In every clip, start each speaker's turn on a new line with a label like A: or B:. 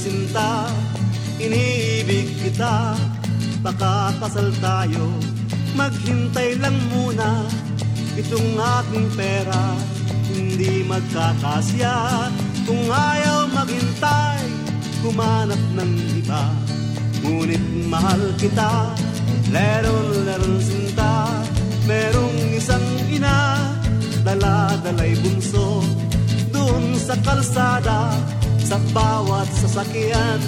A: sinta Iniibig kita. Baka kasal tayo Maghintay lang muna. Itong aking pera Hindi magkakasya. Kung ayaw maghintay Kumanap ng iba. Ngunit mahal kita Leron-leron sinta. Merong isang ina Dala-dalay bunso. Doon sa kalsada Sa bawat sasakyan.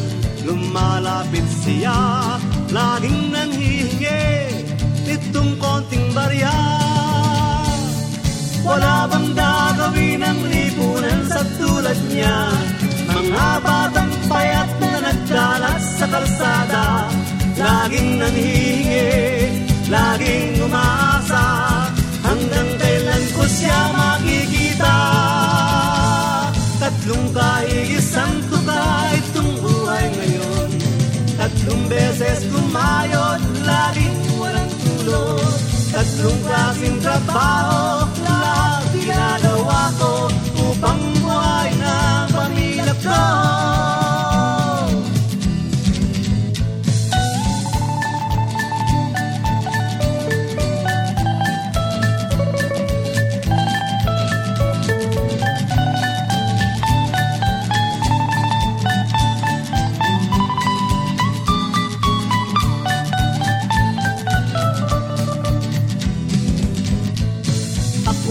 A: Lumalapit siya Laging nanghihingi Itong konting barya. Wala bang gagawin ang lipunan sa tulad niya? Mga batang payat na nagdalat sa kalsada Laging nanghihingi Laging umaasa. Hanggang kailan ko siya makikita? Tatlong kaigisang un clássico trabalho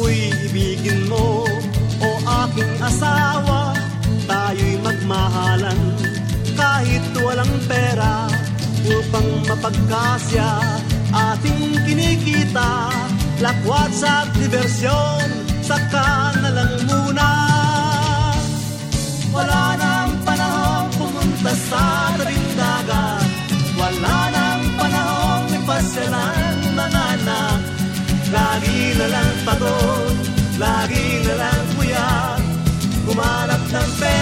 A: Ako'y ibigin mo o aking asawa Tayo'y magmahalan. Kahit walang pera Upang mapagkasya ating kinikita Lakwat sa diversyon, saka na lang muna. Wala nang panahon pumunta sa tabing dagat. Wala nang panahon ipasyalan mga anak. Lagi na lang pagod, lagi na lang puyat Kumanap ng pera